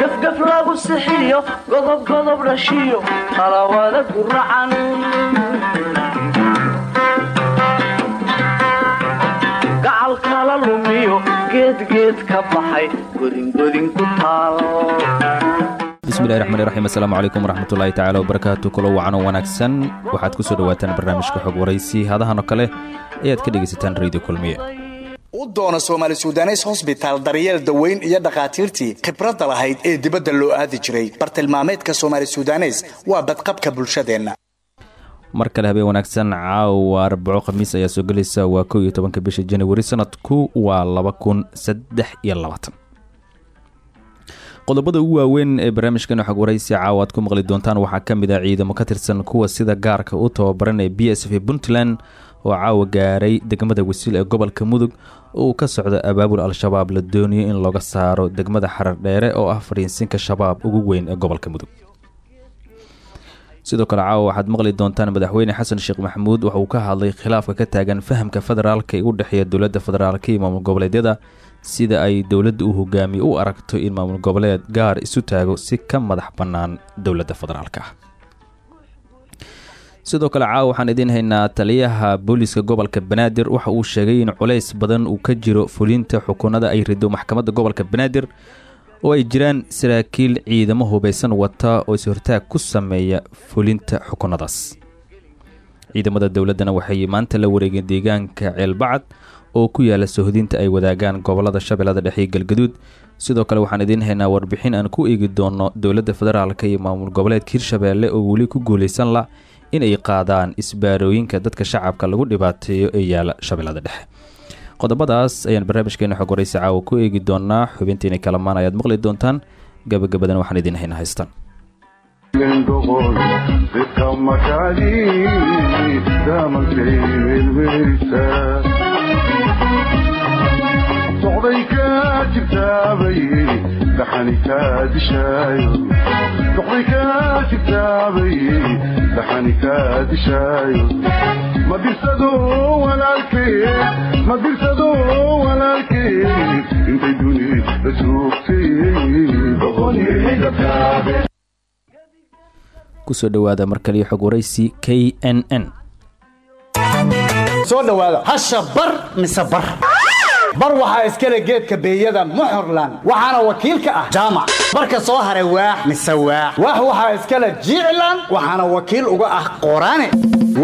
gafgaf lagu sixiyo godob godob dhashiyo talawada guracan gacal kala lumiyo geedgeed ka baxay godingodin ku taal bismillahi raxmaan raxiim assalaamu calaykum waraxmatullaahi tacaala wabarakaatu kulo wacanoo wanaagsan. Waxaad ku soo dhowaataan barnaamijka xog waraysi hadahan oo kale ayaad ka dhegaysataan radio kulmiye u doona soomaali sudaneys hosbitaal daryeel daweyn iyo dhakhaatiirtii khibradda lahayd ee dibadda loo aadi jiray. Bartilmaameedka soomaali sudaneys waa badqabka bulshadeenna. Mar kale habeen wanaagsan caawa arbaco khamiis ayaa soo gelaysa waa kow iyo tobanka bisha januari sanadku waa laba kun saddex iyo labaatan. Qodobada ugu waaweyn ee barnaamijkan xog waraysi caawa aad ku maqli doontaan. Waxaa ka mid ah ciidamo ka tirsan kuwa sida gaarka u tababaran ee b s f puntland oo caawa gaaray degmada wasiil ee gobolka mudug oo uu ka socdo abaabul al-shabaab la doonayo in looga saaro degmada xarar dheere oo ah fadhiinsinka shabaab ugu weyn ee gobolka mudug. Sidoo kale caawa waxaad maqli doontaan madaxweyne xasan sheekh maxamuud waxa uu ka hadlay khilaafka ka taagan fahamka federaalka ee u dhexeeya dowladda federaalka iyo maamul goboleedyada sida ay dowladda uu hogaamiye u aragto in maamul goboleed gaar isu taago si ka madax bannaan dowladda federaalka. ah sidoo kale caawa waxaan idiin haynaa taliyaha booliiska gobolka banaadir. Waxa uu sheegay in culays badan uu ka jiro fulinta xukunada ay rido maxkamadda gobolka banaadir oo ay jiraan saraakiil ciidamo hubaysan wata oo is-hortaag ku sameeya fulinta xukunadaas ciidamada dowladdana waxay maanta la wareegeen deegaanka ceelbacad oo ku yaalla sohdinta ay wadaagaan gobollada shabeellada dhexe galgaduud. Sidoo kale waxaan idiin haynaa warbixin aan ku eegi doono dowladda federaalka iyo maamul goboleedka hirshabeelle oo weli ku guulaysan la in ay qaadaan isbaarooyinka dadka shacabka lagu dhibaateeyo ee yaalla shabeellada dhexe. Qodobadaas ayaan barnaamijkeena xog waraysi caawa ku eegi doonaa xubintiina kalamaan ayaad maqli doontaan. Gabagabadan waxaan idiin haynaa haystaan ku soo dhowaada mar kaliyo xog waraysi k n n. Soo dhowaada hasha bar mise bar bar waxaa iskale geedka beeyada muxurlan waxaana wakiil ka ah jaamac barka soo haray waax mise waax? Waax waxaa iskale jiclan waxaana wakiil uga ah qoraane.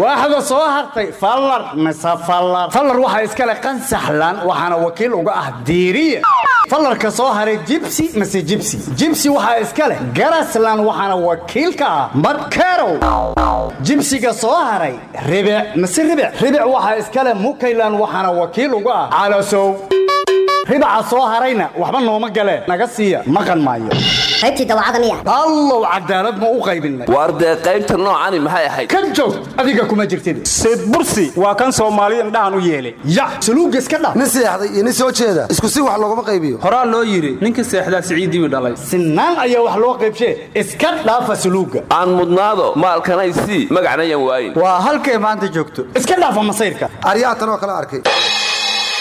Waaxda soo hartay fallar mise fallar? Fallar waxaa iskale qansaxlan waxaana wakiil uga ah diiriya fallarka soo haray jibsi mise jibsi? Jibsi waxaa iska leh garaslan waxaana wakiil ka ah madkerow jibsiga soo haray ribic mise ribic? Ribic waxaa iska mukaylan waxaana wakiil uga ah calasow ribaca soo harayna waxba nooma galeen naga siiya maqan maayo. Qaybtii dawacada miya. Allow cadaalad ma u qaybinay waar dee qaybta noocani maxay ahayd? Ka joog adiga kuma jirtid. Seed bursi waa kan soomaaliya indhahan u yeelay. Ya saluuga iska dhaf nin seexday iyo nin soo jeeda. Isku si wax looguma qaybiyo. Horaa loo yidhi ninka seexdaa siciidiiu dhalay. Sinaan ayaa wax loo qaybshee iska dhaafa saluuga aan mudnaado maalkanay sii magacnayan waayin. Waa halkay maanta joogto? Iska dhaafa masayrka. Aryaha tan oo kale arkay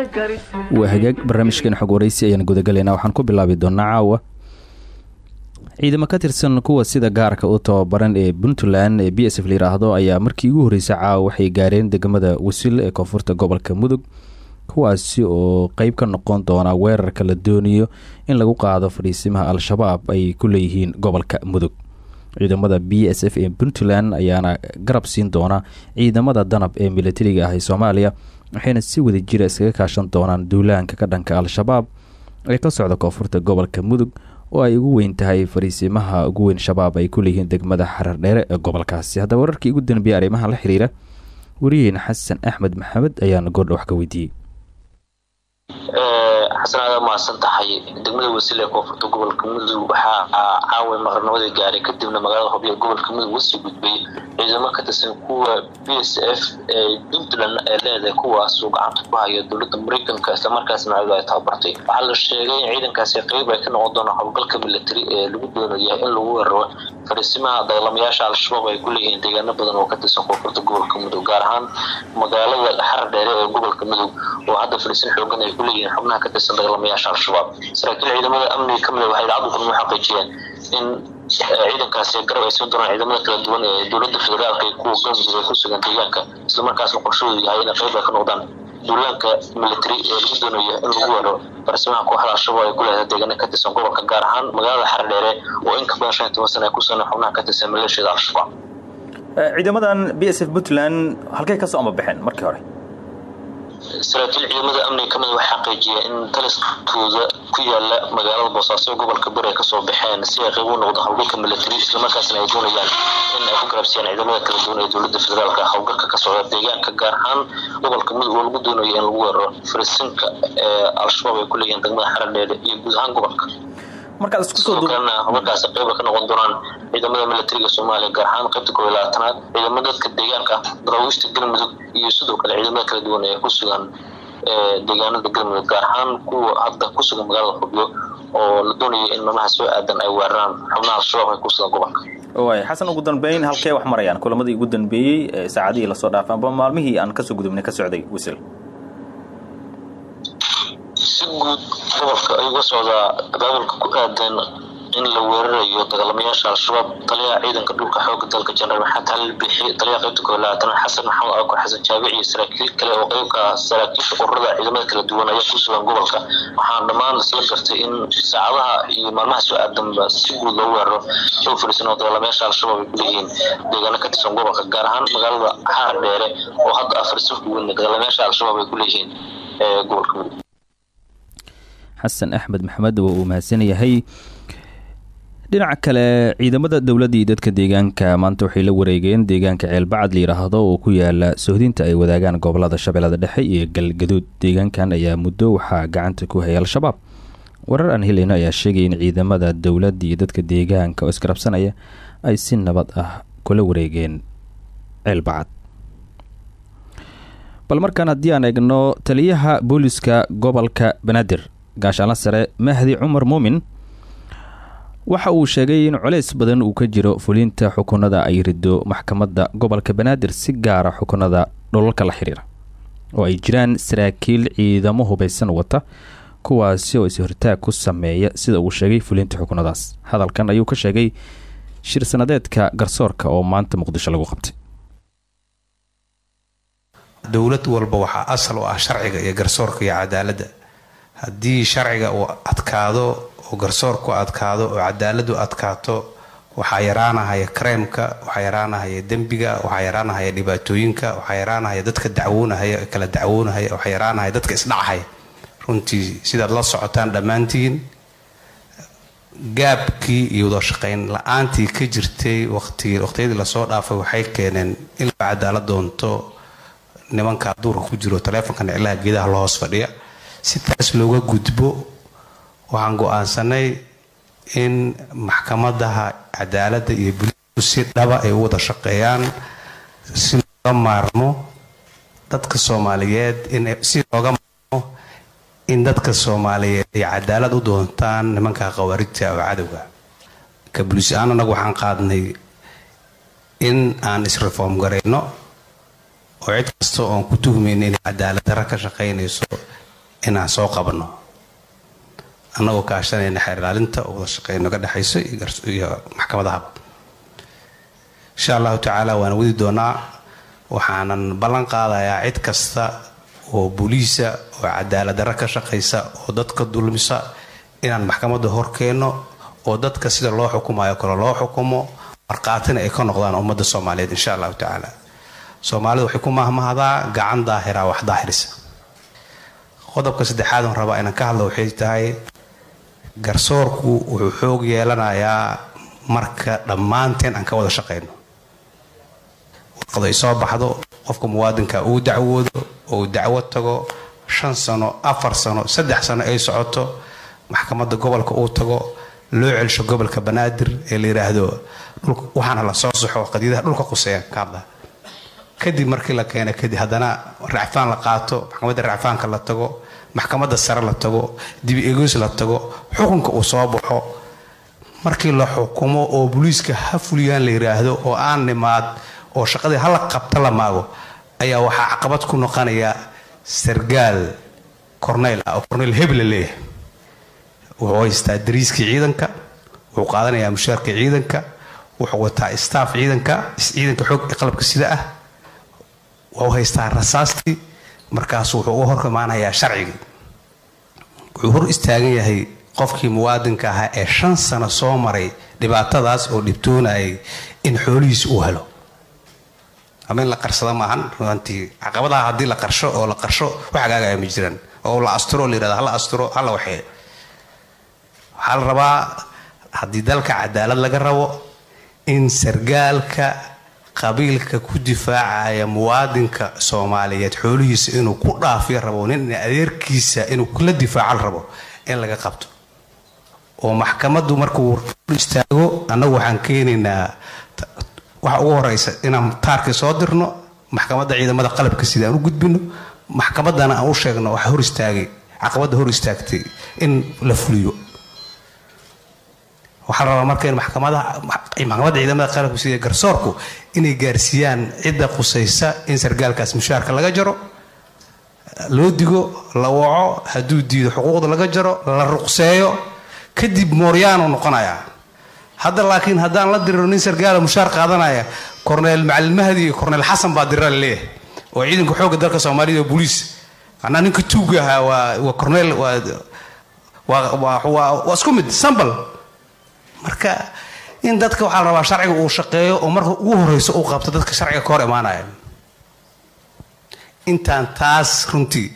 waa hagaag barnaamijkan xog waraysi ayaan gudagalaynaa. Waxaan ku bilaabi doonaa caawa. Ciidamo ka tirsan kuwa sida gaarka u tababaran ee puntland ee b s f la ayaa markii ugu horreysay caawa waxay gaareen degmada wasil ee koonfurta gobolka mudug kuwaasi oo qeyb ka noqon doona weerarka la doonayo in lagu qaado fadhiisimaha al-shabaab ay ku leeyihiin gobolka mudug ciidamada b s f ee puntland ayaana garab siin doona ciidamada danab ee milatariga ah ee soomaaliya waxayna si wada jira iskaga kaashan doonaan duulaanka ka dhanka al-shabaab ee ka socda koonfurta gobolka mudug oo ay ugu weyn tahay fariisimaha ugu weyn shabaab ay ku leeyihiin degmada xarar dheere ee gobolkaasi. Haddaba wararkii ugu danbeeyay arrimaha la xiriira wariyeena xasan axmed maxamed ayaana goordha wax ka weydiiyey xasan aada mahadsan tahay degmada wasiil ee koonfurta gobolka mudug waxaa caawa maqarnimadii gaaray kadibna magaalada hobyo gobolka mudug u sii gudbay ciidamo ka tirsan kuwa b s f ee puntland ee leedahay kuwaasuu gacanta ku haya dowladda mareykanka islamarkaasna ayadu ay tababartay waxaa la sheegay in ciidankaasi qeyb ay ka noqon doonaan howlgalka military ee lagu doonaya in lagu weeraro fariisimaha dagaalamayaasha al-shabaab ay ku leeyihiin deegaano badan oo ka tirsan koonfurta gobolka mudug gaar ahaan magaalada xarar dheere ee gobolka mudug oo hadda fariisin xoogan ay ku leeyihiin xubnaha ka dagaalamayaasha al-shabaab saraakiil ciidamada amniga ka mid waxay idaacaddu kulmi xaqiijiyeen in ciidankaasi garab ay siin doonaan ciidamada kala duwan ee dowladda federaalka iyo kuwa galmudug ee ku sugan deegaanka islamarkaasna qorshadoodu yahay inay qeyb ay ka noqdaan. Duulaanka military ee lagu doonayo in lagu weero farsimaha kooxda al-shabaab ay ku leedahay deegaana ka tirsan gobolka gaar ahaan magaalada xarar dheere oo in ka badan shan iyo toban sana ay ku sugan xubnaha ka tirsan maleeshiyada al-shabaab. Ciidamadan b s f puntland halkay ka soo ambabaxeen markii hore saraakiil ciidamada amniga ka mid waxay xaqiijiyeen in taliskooda ku yaalla magaalada boosaaso gobolka bari ay ka soo baxeen si ay qayb u noqdo howlgalka military islamarkaasna ay doonayaan in ay ku garabsiyaan ciidamada kala duwan ee dowladda federaalka howlgalka ka socda deegaanka gaar ahaan gobolka mudug oo lagu doonayo in lagu weeraro farisinka ee al-shabaab ay ku leeyihiin degmada xaradheere iyo guud ahaan gobolka markaad isku soo sidoo kalena howlgalkaasi qayba ka noqon doonaan ciidamada militariga soomaaliya gaar ahaan qaybta koob iyo labaatanaad ciidamada dadka deegaanka daraawiishta galmudug iyo sidoo kale ciidamada kala duwan ee ku sugan deegaanada galmudug gaar ahaan kuwa hadda ku sugan magaalada xubyo oo la doonayo in maalmaha soo aadan ay weeraraan xubnaha al-shabaab sugan gobolka. Waay xasan ugu dambeyn halkee wax marayaan? Kulamadii ugu dambeeyey ee saacadihii la soo dhaafay amba maalmihii aan ka soo gudubnay ka socday wisil si guud gobolka ayuu ka socdaa abaabulka ku aadan in la weerarayo dagaalamayaasha al-shabaab taliyaha ciidanka dhulka xooga dalka jenaraal maxamed halil taliyaha qaybta koob labaatan xasan maxamed aako xasan jaabic iyo saraakiil kale oo qeybka ah saraakiisha ururada ciidamada kala duwan ayaa ku sugan gobolka. Waxaan dhammaan isla gartay in saacadaha iyo maalmaha soo aadanba si guud loo weeraro soo fariisan oo dagaalamayaasha al-shabaab ay ku deegaano ka tirsan gobolka gaar ahaan magaalada xaar dheere oo hadda ah fariisanka weyn dagaalamayaasha al-shabaab ay ku gobolka xasan axmed maxamed waa uu mahadsan yahay dhinaca kale ciidamada dowladda iyo dadka deegaanka maanta waxay la wareegeen deegaanka ceelbacad la yidhaahdo oo ku yaalla sohdinta ay wadaagaan gobollada shabeellada dhexe iyo galgaduud. Deegaankan ayaa muddo waxaa gacanta ku hayay al-shabaab. Warar aan helayno ayaa sheegaya in ciidamada dowladda iyo dadka deegaanka oo isgarabsanaya ay si nabad ah kula wareegeen ceelbacad bal markaan haddii aan eegno taliyaha booliska gobolka banaadir gaashaanla sare mahdi cumar muumin waxa uu sheegay in culays badan uu ka jiro fulinta xukunada ay rido maxkamadda gobolka banaadir si gaara xukunada dholalka la xiriira oo ay jiraan saraakiil ciidamo hubaysan wata kuwaasi oo is-hortaag ku sameeya sida uu sheegay fulinta xukunadaas hadalkan ayuu ka sheegay shir sanadeedka garsoorka oo maanta muqdisho lagu qabtay. Dowlad walba waxaa asal u ah sharciga iyo garsoorka iyo cadaaladda haddii sharciga uu adkaado oo garsoorku adkaado oo cadaaladu adkaato waxaa yaraanahaya kareemka waxaa yaraanahaya dembiga waxaa yaraanahaya dhibaatooyinka waxaa yaraanahaya dadka dacwoonahaya kala dacwoonahaya waxaa yaraanahaya dadka isdhacahaya runtii sidaad la socotaan dhammaantiin gaabkii iyo wadashaqayn la'aantii ka jirtay waqtiyadii la soo dhaafay waxay keeneen in la cadaalad doonto nimanka duurka ku jiro taleefonka niclaha geedaha la hoos fadhiya si taas looga gudbo waxaan go'aansanay in maxkamadaha cadaaladda iyo buliisku si dhaba ay u wada shaqeeyaan si looga maarmo dadka soomaaliyeed si looga maarmo in dadka soomaaliyeed ay cadaalad u doontaan nimanka khawaarijta oo cadowga. Ka buliis ahaan anagu waxaan qaadnay in aan isreform garayno oo cid kasta oon ku tuhmayna inay cadaalad darra ka shaqaynayso inaan soo qabanno annagoo kaashanayna xeer ilaalinta wada shaqeyno ka dhexayso iyo maxkamadahaba insha allahu tacaala waan wadi doonaa waxaanan ballan qaadayaa cid kasta oo buliisa oo cadaaladdarra ka shaqaysa oo dadka dulmisa inaan maxkamadda hor keenno oo dadka sida loo xukumayo kale loo xukumo markhaatina ay ka noqdaan ummadda soomaaliyeed insha allahu tacaala. Soomaalidu waxay ku mahmahdaa gacan daahira wax daahirisa qodobka saddexaad on rabaa inaan ka hadlo waxay tahay garsoorku wuxuu xoog yeelanayaa marka dhammaanteen aan ka wada shaqayno warqadu ay soo baxdo qofka muwaadinka uu dacwoodo ou dacwo tago shan sano afar sano saddex sano ay socoto maxkamadda gobolka uu tago loo celsho gobolka banaadir ee la yidhaahdo waxaana la soo saxo qadiidaha dhulka quseeya ka hadla kadib markii la keena kadib haddana racfaan la qaato maxkamadda racfaanka la tago maxkamadda sare la tago dibi egoys la tago xukunka uu soo baxo. Markii la xukumo oo booliiska ha fuliyaan la yidhaahdo oo aan nimaad oo shaqadii hala qabta la maago ayaa waxaa caqabad ku noqonaya sargaal corneyl ah oo corneyl heb la leeyahay. Wuxuu haystaa dariiskii ciidanka wuxuu qaadanayaa mushaarka ciidanka wuxuu wataa staff ciidanka ciidanka xoog qalabka sida ah waa haystaa rasaastii markaas wuxuu uga hor imaanayaa sharcigii. Wuxuu hor istaagan yahay qofkii muwaadinka ahaa ee shan sano soo maray dhibaatadaas oo dhibtoonayay in xoolihiisa uu helo. Ama in la qarsado maahan ruantii caqabadaha haddii la qarsho oo la qarsho wax hagaagaya ma jiraan. Oo la asturo la yiraahdo hala asturo hala waxee waxaa la rabaa haddii dalka cadaalad laga rabo in sargaalka qabiilka ku difaacaya muwaadinka soomaaliyeed xoolihiisa inuu ku dhaafiyo rabo nin adeerkiisa inuu kula difaacan rabo in laga qabto. Oo maxkamaddu markuu istaago annagu waxaan keenaynaa waxa ugu horeysa inaan taarkii soo dirno maxkamadda ciidamada qalabka sida aan u gudbino maxkamaddana aan u sheegno waxa hor istaagay caqabadda hor istaagtay in la fuliyo waxaa la rabaa marka in maxkamadda ciidamada qalabka sida garsoorku inay gaarsiiyaan cidda qusaysa in sargaalkaas mushaarka laga jaro loo digo la waco hadduu diido xuquuqda laga jaro la ruqseeyo kadib mooryaanu noqonayaa. Hadda laakiin haddaan la diriro nin sargaala mushaar qaadanaya corneel macalin mahdi iyo corneel xasan baa dirira la leeyahay oo ciidanka xoogga dalka soomaalida oo boliis. Anaa ninka tuuga ahaa waa waa waa isku mid sambal marka in dadka waxaa la rabaa sharciga uu shaqeeyo oo marka ugu horeyso uu qabto dadka sharciga ka hor imaanaya. Intaan taas runtii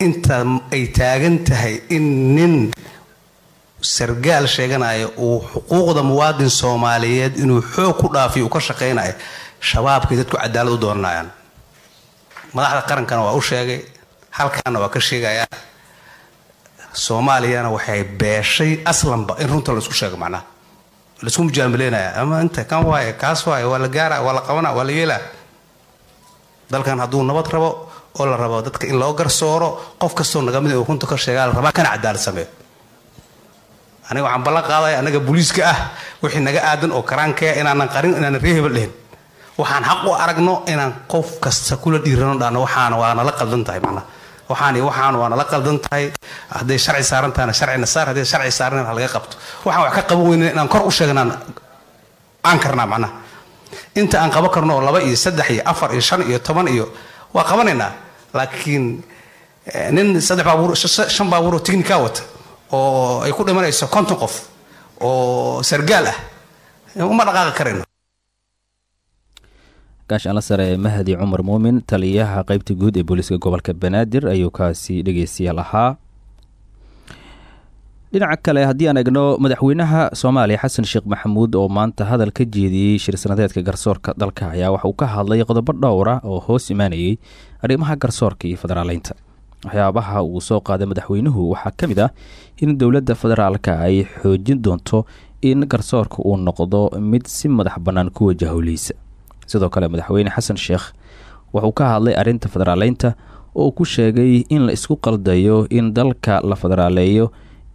inta ay taagan tahay in nin sargaal sheeganaya uu xuquuqda muwaadin soomaaliyeed inuu xoog ku dhaafiyo uu ka shaqaynayo shabaabkay dadku cadaalad u doonanayaan madaxda qarankana waa u sheegay halkaana waa ka sheegayaa soomaaliyana waxay beeshay aslanba in runta la isku sheego macnaha la isku mujaamaleynaya ama inta kan waaye kaas waaye waa la gaara waa la qabana waa la yeelaa. Dalkan hadduu nabad rabo oo la rabo dadka in loo garsooro qof kastoo naga mid uu runta ka sheegaa la rabaa kana cadaalad sameeyo aniga waxaan ballan qaadaya annaga booliiska ah wixii naga aadan oo karaankaya inaanan qarin inaanan ree hebel dhihin waxaan xaq u aragno inaan qof kasta kula dhiirano dhahno waxaana waa nala qaldan tahay macnaha waxaan iyo waxaan waa nala qaldan tahay. Hadday sharci saaran tahana sharcina saar hadday sharci saaran ha laga qabto. Waxaan wax ka qaban weynin inaan kor u sheegnaan aan karnaa macnaha. Inta aan qaban karno oo laba iyo saddex iyo afar iyo shan iyo toban iyo waa qabanaynaa. Laakiin nin saddex baabuur shan baabuur oo tignika wata oo ay ku dhimanayso konton qof oo sargaal ah uma dhaqaaqi karayno gaashaan la sare mahdi cumar muumin taliyaha qeybta guud ee booliiska gobolka banaadir ayuu kaasi dhegeystayaal ahaa dhinaca kale haddii aan egno madaxweynaha soomaaliya xasan sheekh maxamuud oo maanta hadal ka jeediyey shir-sanadeedka garsoorka dalka ayaa waxa uu ka hadlay qodobo dhowra oo hoos imaanayey arrimaha garsoorka iyo federaaleynta waxyaabaha uu soo qaaday madaxweynuhu waxaa ka mid ah in dowladda federaalka ay xoojin doonto in garsoorka uu noqdo mid si madax bannaan ku wajahowleysa sidoo kale madaxweyne xasan sheekh wuxuu ka hadlay arrinta federaaleynta oo ku sheegay in la isku qaldayo in dalka la federaaleeyo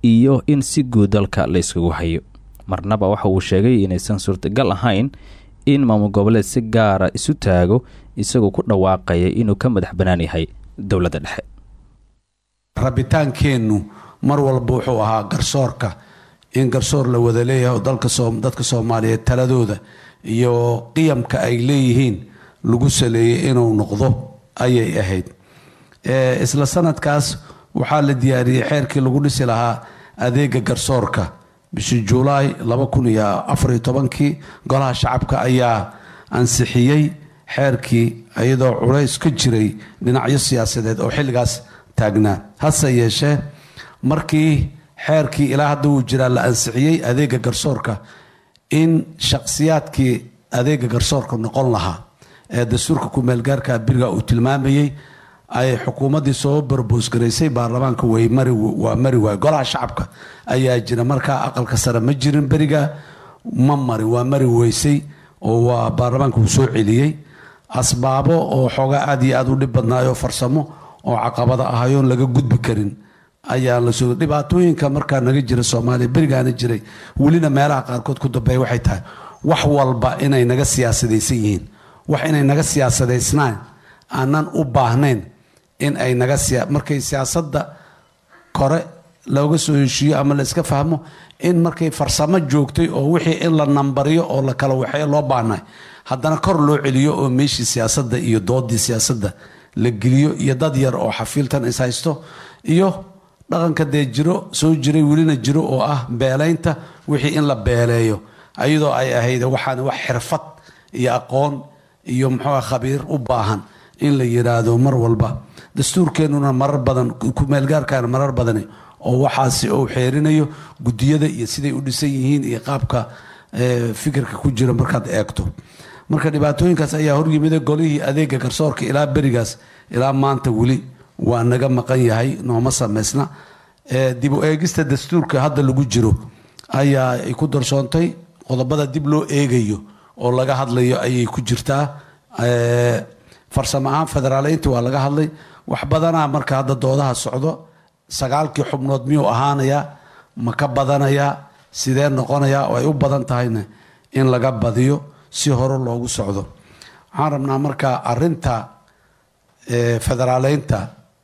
iyo in si guud dalka la yskagu hayo. Marnaba waxa uu sheegay inaysan suurtagal ahayn in maamul goboleed si gaara isu taago isagoo ku dhawaaqaya inuu ka madax bannaan yahay dowladda dhexe. Rabitaankeennu mar walba wuxuu ahaa garsoorka. In garsoor la wada leeyahay oo dadka soomaaliyeed taladooda iyo qiyamka ay leeyihiin lagu saleeyey inuu noqdo ayay ahayd. Isla sanadkaas waxaa la diyaariyey xeerkii lagu dhisi lahaa adeega garsoorka. Bishii iyo tobankii golaha shacabka ayaa ansixiyey xeerkii iyadoo culays ka jiray dhinacyo siyaasadeed oo xilligaas taagnaa. Hase yeeshee markii xeerkii ilaa hadda uu jiraa la ansixiyey adeega garsoorka in shakhsiyaadkii adeega garsoorka noqon lahaa ee dastuurka ku-meelgaarka biriga uu tilmaamayey ay xukuumaddii soo barboosgaraysay baarlamaanka waa mari waay golaha shacabka ayaa jira. Markaa aqalka sare ma jirin beriga ma marin waa mari weysay oo waa baarlamaanka uu soo celiyey. Asbaabo oo xoogaa aad iyo aad u dhib badnaayoo farsamo oo caqabada ahayoon laga gudbi karin ayaa la dhibaatooyinka markaa naga jira soomaaliya berigaana jiray. Welina meelaha qaarkood ku dambeeya waxay tahay wax walba inay naga siyaasadaysan yihiin. Wax inay naga siyaasadaysnaan aanan u baahnayn in ay naga markay siyaasadda kore looga soo heshiiyo ama la iska fahmo in markay farsamo joogtay oo wixii in la nambariyo oo la kala waxeeyo loo baahnay haddana kor loo celiyo oo meeshii siyaasadda iyo doodii siyaasadda la geliyo iyo dad yar oo xafiiltan is haysto iyo dhaqanka dee jiro soo jiray welina jiro oo ah beelaynta wixii in la beeleeyo. Ayadoo ay ahayd waxaan wax xirfad iyo aqoon iyo muxuu khabiir u baahan in la yiraahdo mar walba. Dastuurkeennuna marar badan kumeelgaarkaana marar badani oo waxaasi uu xeerinayo gudiyada iyo siday u dhisan yihiin iyo qaabka eh, fikirka ku jira markaad eegto. Marka dhibaatooyinkaas ayaa horyimida golihii adeega garsoorka ilaa berigaas ilaa maanta weli waa naga maqan yahay nooma samaysna. Dib u eegista dastuurka hadda lagu jiro ayaa ay ku darsoontay. Qodobada dib loo eegayo oo laga hadlayo ayay ku jirtaa. Farsamo ahaan federaaleynta waa laga hadlay. Wax badanaa marka hadda doodaha socdo sagaalkii xubnood miyuu ahaanayaa ma ka badanayaa sidee noqonayaa oo ay u badan tahayna in laga badiyo si hore loogu socdo. Waxaan rabnaa marka arinta federaaleynta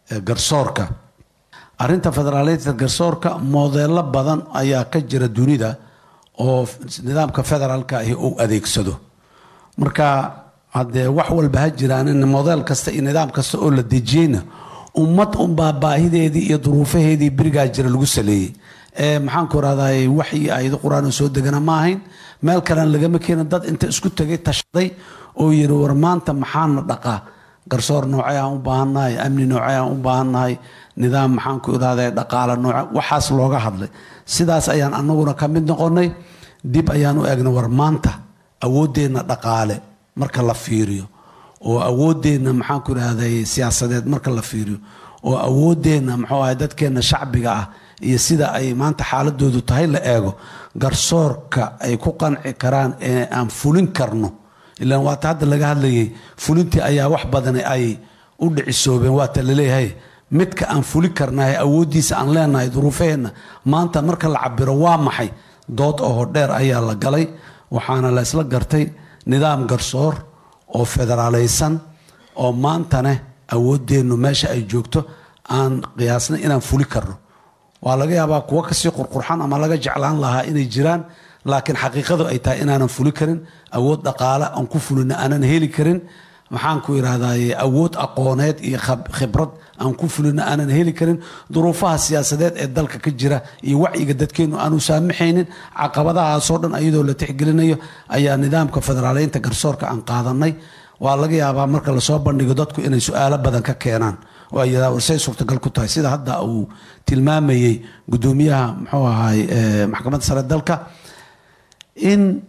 garsoorka. Arinta federaaleynta garsoorka moodeelo badan ayaa ka jira dunida oo nidaamka federaalka ahi uu adeegsado. Marka haddee wax walba ha jiraan in modeel kasta iyo nidaam kasta oo la dejiyeyna ummad unbaa baahideedii iyo duruufaheedii berigaa jira lagu saleeyey. Ee maxaanku rahday wax iyo ayado qur'aan oo soo degana ma ahayn. Meel kalena lagama keenin dad inta isku tegay tashaday oo yiri war maanta maxaana dhaqaa garsoor noocee aan u baahannahay amni noocee aan u baahannahay nidaam maxaanku irahday dhaqaale nooce waxaas looga hadlay. Sidaas ayaan anaguna ka mid noqonay dib ayaan u eegnay war maanta awooddeenna dhaqaale marka la fiiriyo oo awooddeenna maxaanku irahday siyaasadeed marka la fiiriyo oo awooddeenna muxuu ahay dadkeenna shacbiga ah iyo sida ay maanta xaaladoodu tahay la eego garsoorka ay ku qanci karaan ee aan fulin karno ilaan waata hadda laga hadlayay fulintii ayaa wax badan ay u dhicisoobeen waata la leeyahay. Midka aan fuli karnahay awooddiisa aan leenahay duruufaheenna maanta marka la cabiro waa maxay? Dood oo dheer ayaa la galay waxaana la isla gartay nidaam garsoor oo federaalaysan oo maantane awooddeennu meesha ay joogto aan qiyaasnay inaan fuli karno. Waa laga yaabaa kuwo ka sii qurqurxan ama laga jeclaan lahaa inay jiraan laakiin xaqiiqadu ay tahay inaanan fuli karin awood dhaqaale aan ku fulina aanan heli karin. Maxaan ku idhahdaye awood aqooneed iyo khibrad aan ku fulina aanan heli karin. Duruufaha siyaasadeed ee dalka ka jira iyo wacyiga dadkeenu aanu saamaxaynin caqabadahaasoo dhan iyadoo la tixgelinayo ayaa nidaamka federaaleynta garsoorka aan qaadanay. Waa laga yaabaa marka la soo bandhigo dadku inay su'aalo badan ka keenaan. Oo ay yidhahdaan warsay suurtagal ku tahay. Sida hadda uu tilmaamayey gudoomiyaha muxuu ahaay eh, maxkamadda sare dalka in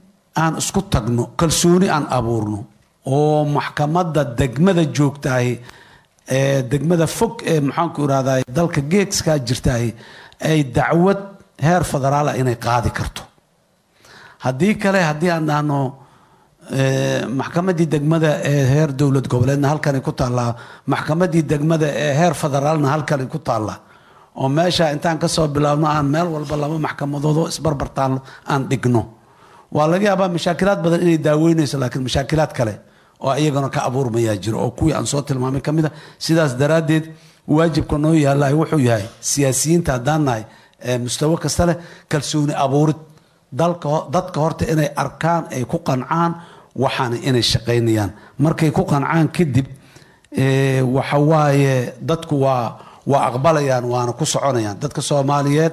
aan isku tagno kalsooni aan abuurno oo maxkamadda degmada joogtahay ee degmada fog ee maxaanku irahdaa dalka geeskaa jirtahay ay dacwad heer federaala inay qaadi karto. Haddii kale haddii aan dhahno maxkamaddii degmada ee heer dowlad goboleedna halkanay ku taallaa maxkamaddii degmada ee heer federaalna halkanay ku taallaa oo meesha intaan ka soo bilaabno aan meel walba laba maxkamadood oo isbarbartaalno aan dhigno waa laga yaabaa mashaakilaad badan inay daaweynayso laakiin mashaakilaad kale oo iyagana ka abuurmayaa jiro oo kuwii aan soo tilmaamay ka mid a sidaas daraaddeed waajibka noo yaalahay wuxuu yahay siyaasiyiinta haddaan nahay mustawo kasta leh kalsooni abuurid dadka horta inay arkaan ay ku qancaan waxaana inay shaqaynayaan. Markay ku qancaan kadib waxa waaye dadku waa waa aqbalayaan waana ku soconayaan. Dadka soomaaliyeed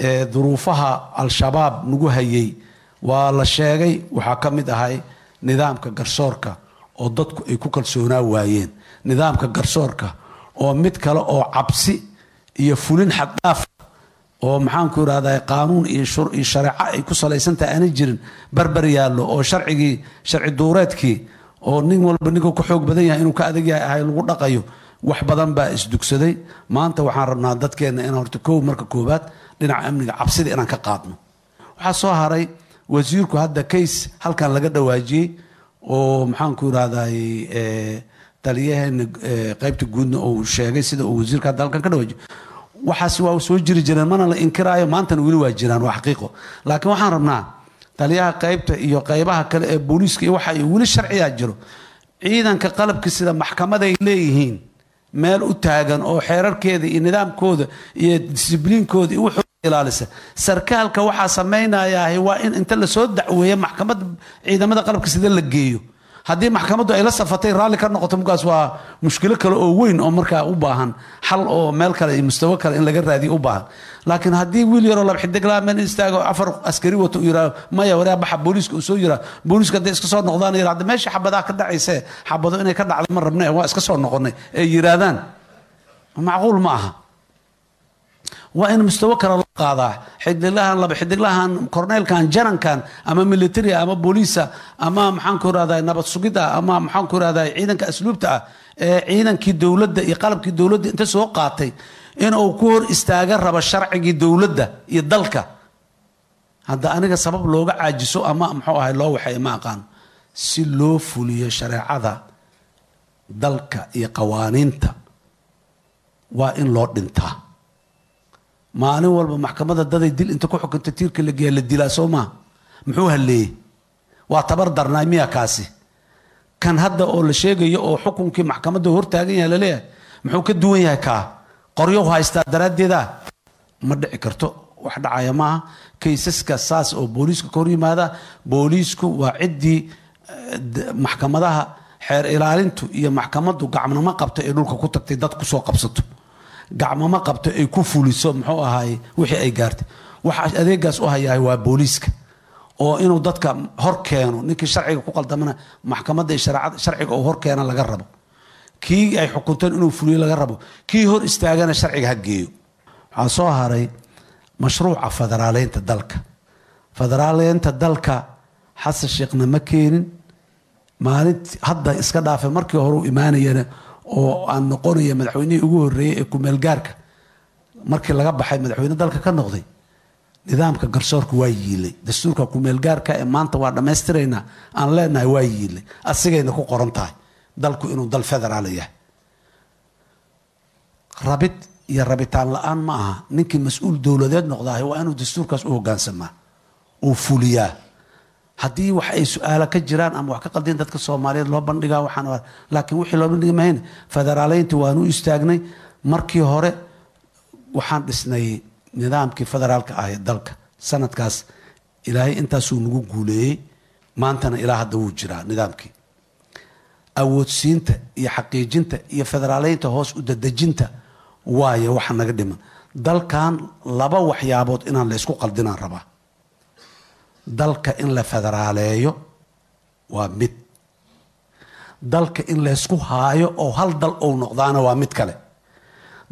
ee duruufaha al-shabaab nagu hayay waa la sheegay waxaa ka mid ahay nidaamka garsoorka oo dadku ay ku kalsoonaa waayeen. Nidaamka garsoorka oo mid kale oo cabsi iyo fulin xaddhaaf oo maxaanku irahdaa qaanuun iyo shareeco ay ku salaysantahay aanay jirin barbar yaallo oo sharcigii sharci duureedkii oo nin walba ninka ku xoog badan yahay inuu ka adag yahay ahay lagu dhaqayo wax badan baa isdugsaday maanta waxaan rabnaa dadkeenna inaan horta kow marka koobaad dhinaca amniga cabsida inaan ka qaadno. Waxaa soo haray wasiirku hadda kays halkan laga dhawaajiyey oo maxaanku irahday taliyaheena qaybta guudna uu sheegay sida uu wasiirka hadda halkan ka dhawaajiyo. Waxaas waa soo jiri jireen mana la inkiraayo maantana weli waa jiraan waa xaqiiqo. Laakiin waxaan rabnaa taliyaha qaybta iyo qaybaha kale ee booliiska iyo waxa weli sharciyaa jiro. Ciidanka qalabka sida maxkamaday leeyihiin meel u taagan oo xeerarkeeda iyo nidaamkooda iyo disibliinkooda iyo wuxuu ilaalisa. Sarkaalka waxaa samaynayaa waa in inta la soo dacweeya maxkamadda ciidamada qalabka sida la geeyo. Haddii maxkamaddu ay la safatay raalli ka noqoto markaas waa mushkilo kale oo weyn oo markaa u baahan xal oo meel kale iyo mustawo kale in laga raadiyo u baahan. Laakiin haddii wiil yaroo laba xidiglaa meel istaago afar askari wato uu maya waraa baxa booliiska uu soo yiraa booliiska hadday iska soo noqdaan hadda meesha xabadaa ka dhacayse xabado inay ka dhacda ma rabne waa iska soo noqonay ay yidhaahdaan macquul ma aha waa in mustawo kale loo qaadaa. Xidiglahan laba xidiglahan korneelkan janankan ama military ama booliisa ama maxaanku irahdaa nabad sugid ah ama maxaanku irahdaa ciidanka asluubta ah ee ciidankii dowladda iyo qalabkii dowladda inta soo qaatay inuu ku hor istaaga rabo sharcigii dowladda iyo dalka. Hadda aniga sabab looga caajiso ama muxuu ahay loo waxay ma aqaan si loo fuliyo shareecada dalka iyo qawaaniinta waa in loo dhintaa maalin walba maxkamadda daday dil inta ku xukunta tiirka la geeya la dilaa soo maa muxuu halleeyey? Waa tabar darnaay miya kaasi? Kan hadda oo la sheegayo oo xukunkii maxkamadda hortaagan yahay la leeyahay muxuu ka duwan yahay kaa? Qoryo haystaa daraaddeeda? Ma dhici karto. Wax dhacaya maaha. Kaysaska saas oo booliiska ka hor yimaada booliisku waa ciddii maxkamadaha xeer ilaalintu iyo maxkamaddu gacnamo qabta ee dhulka ku tagtay dad ku soo qabsato gacmamo qabto ay ku fuliso muxuu ahaay wixii ay gaartay. Waxa adeegaas u hayahay waa booliiska oo inuu dadka hor keeno ninkii sharciga ku qaldamana maxkamadda sharciga uu hor keena laga rabo. Kii ay xukunteen inuu fuliyo laga rabo kii hor istaagana sharciga ha geeyo. Waxaa soo haray mashruuca federaaleynta dalka. Federaaleynta dalka xasan sheekhna ma keenin maalint hadda iska dhaafay markii hore u imaanayana oo aan noqonaya madaxweynihii ugu horreeyey ee kumeelgaarka markii laga baxay madaxweyne dalka ka noqday nidaamka garsoorka waa yiilay. Dastuurka kumeelgaarka ee maanta waa dhammaystiraynaa aan leenahay waa yiilay. Asigayna ku qoran tahay dalku inuu dal federaal yahay. Rabid iyo rabitaan la'aan ma aha. Ninkii mas'uul dowladeed noqdahay waa inuu dastuurkaas u hogaansamaa uu fuliyaa haddii wax ay su'aala ka jiraan ama wax ka qaldin dadka soomaaliyeed loo bandhigaa waxaan laakiin wixii loo bandhigi mahayn federaaleynta waanu istaagnay. Markii hore waxaan dhisnay nidaamkii federaalka ah ee dalka. Sanadkaas ilaahay intaasuu nagu guuleeyey. Maantana ilaa hadda wuu jiraa nidaamkii. Awoodsiinta iyo xaqiijinta iyo federaaleynta hoos u dadejinta waayo waxa naga dhiman. Dalkan laba waxyaabood inaan la ysku qaldinaan rabaa dalka in la federaaleeyo waa mid. Dalka in laysku haayo oo hal dal ou noqdaana waa mid kale.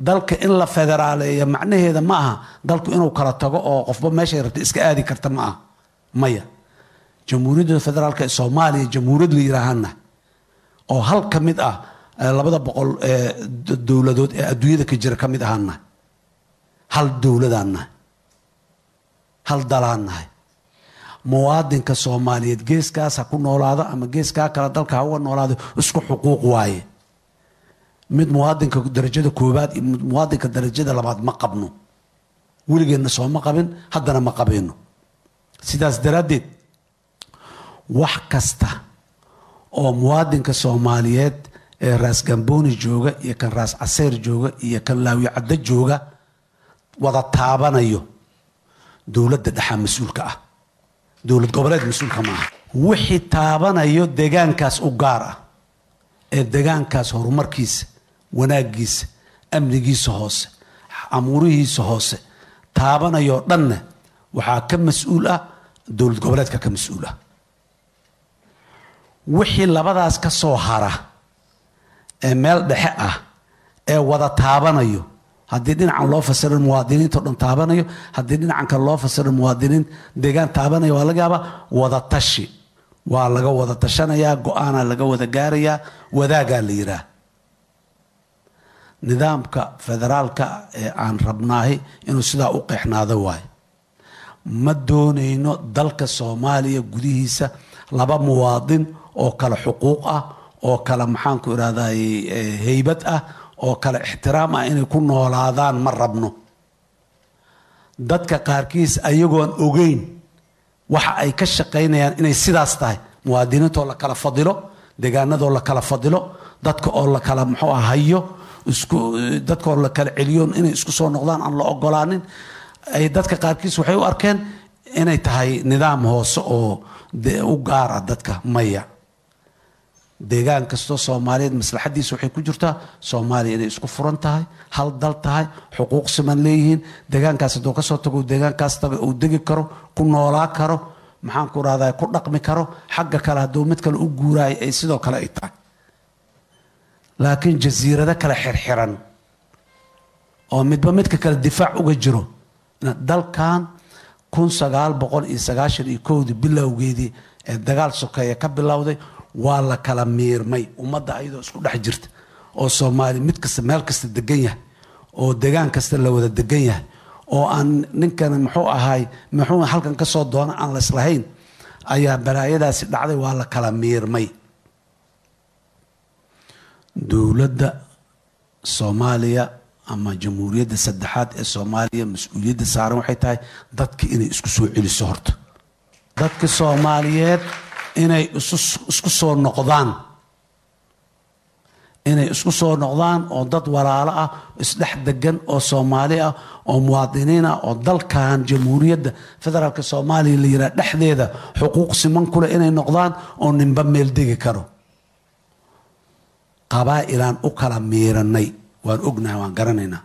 Dalka in la federaaleeyo macnaheeda ma aha dalku inuu kala tago oo qofba meeshay rabta iska aadi karta ma aha. Maya. Jamhuuriyadda federaalk ee soomaaliya jamhuuriyad la yiraahana oo hal ka mid ah labada boqol ee dowladood ee adduunyada ka jira ka mid ahaan nahay hal dowladaan nahay hal dalaan nahay muwaadinka soomaaliyeed geeskaas ha ku noolaado ama geeskaa kale dalka ha uga noolaado isku xuquuq waaye. Mid muwaadinka darajada koobaad iyo muwaadinka darajada labaad ma qabno. Weligeenna sooma qabin haddana ma qabeyno sidaas daraaddeed wax kasta oo muwaadinka soomaaliyeed ee raas gambooni jooga iyo kan raas caseer jooga iyo kan laawi caddo jooga wada taabanayo. Dowladda dhexaa mas'uulka ah dowlad goboleed mas'uulka maaha wixii taabanayo deegaankaas u gaar ah ee degaankaas horumarkiisa wanaagiisa amnigiisa hoose amuurihiisa hoose taabanayoo dhanna waxaa ka mas'uul ah dowlad goboleedka ka mas'uul ah. Wixii labadaas ka soo hara ee meel dhexe ah ee wada taabanayo haddii dhinacan loo fasirin muwaadiniinto dhan taabanayo haddii dhinacan kale loo fasirin muwaadiniin deegaan taabanayo waa laga yaabaa wada tashi. Waa laga wada tashanayaa go'aanaa laga wada gaarayaa wadaagaa la yihaah nidaamka federaalka ee aan rabnaahi inuu sidaa u qeexnaado waayo ma doonayno dalka soomaaliya gudihiisa laba muwaadin oo kale xuquuq ah oo kale maxaanku irahday heybad ah oo kale ixtiraam ah inay ku noolaadaan ma rabno. Dadka qaarkiis ayagoon ogeyn waxa ay ka shaqaynayaan inay sidaas tahay. Muwaadiniintoo la kala fadilo deegaanadoo la kala fadilo dadka oo la kala muxuu ah hayo isku dadkaoo la kala celiyo inay isku soo noqdaan aan la ogolaanin ay dadka qaarkiis waxay u arkeen inay tahay nidaam hoose oo u gaara dadka maya deegaan kastoo soomaaliyeed maslaxadiisa waxay ku jirtaa soomaaliya inay isku furan tahay hal dal tahay xuquuq siman leeyihiin deegaankaas hadduu ka soo tago deegaankaas taga uu degi karo ku noolaa karo maxaan ku rahdaa ku dhaqmi karo xagga kale hadduu mid kale u guuraayo ay sidoo kale ay tahay. Laakiin jasiirado kale xirxiran oo midba midka kale difaac uga jiro dalkan kun sagaal boqol iyo sagaashan iyo kowdii bilowgeedii ee dagaal sokeeye ka bilowday waa la kala miirmay ummadda ayadoo isku dhex jirta oo soomaali mid kasta meel kasta degan yahay oo degaan kasta la wada degan yahay oo aan ninkan muxuu ahaay muxuu halkan ka soo doona aan la islahayn ayaa balaayadaasi dhacday waa la kala miirmay. Dowladda soomaaliya ama jamhuuriyadda saddexaad ee soomaaliya mas'uuliyadda saaran waxay tahay dadka inay isku soo celiso horta. Dadka soomaaliyeed inay isku soo noqdaan. Inay isku soo noqdaan oo dad walaalo ah isdhex degan oo soomaali ah oo muwaadiniin ah oo dalkan jamhuuriyadda federaalk soomaaliya la yidhaha dhexdeeda xuquuq siman kuleh inay noqdaan oo ninba meel degi karo. Qabaa'ilaan u kala miiranay waan ognahay waan garanaynaa.